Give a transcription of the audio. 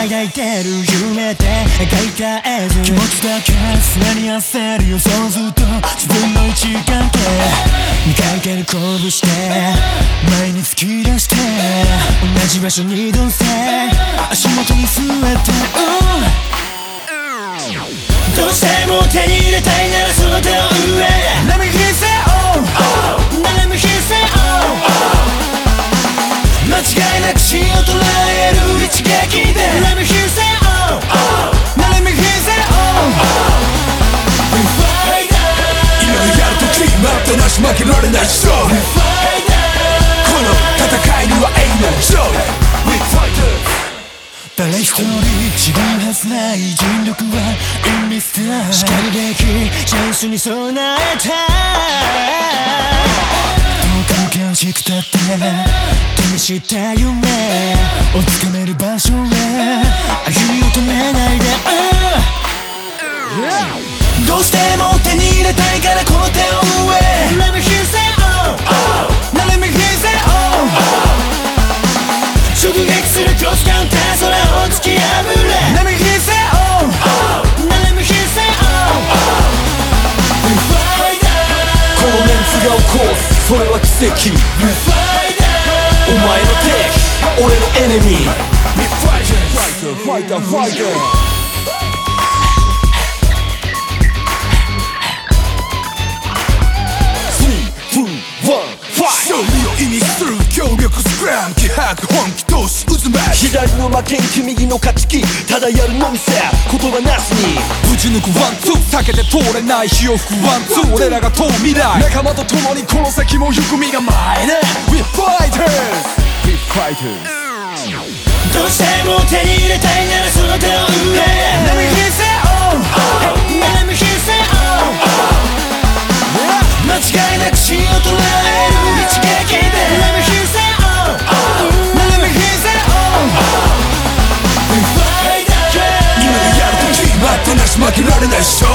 抱いてる夢で描いた絵図気持ちだけ常に焦るよそうずっと自分の位置関係書いてる拳して前に突き出して同じ場所に移動して足元に据えて、うんどうしても手に入れたいなら負けられない勝負この戦いには A の JOYWITHFIGHTER 誰一人自分はずない尽力は In this time しかる。べきチャンスに備えた遠く険しくたって手にした夢をつかめる場所へ。奇跡 We fight お前の敵俺のエネミー We fighters Fighter Fighter Three, 左の負けん気右の勝ち気ただやるのみさ言葉なしにぶち抜くワンツー避けて通れない火を吹くワンツー。俺らが問う未来。仲間と共にこの先も行く身構えね。We fighters! We fighters. どうしても手に入れたいならその手を上へ。Let me hear say oh, oh. Let me hear say oh, oh. 間違いなく芯を捉負け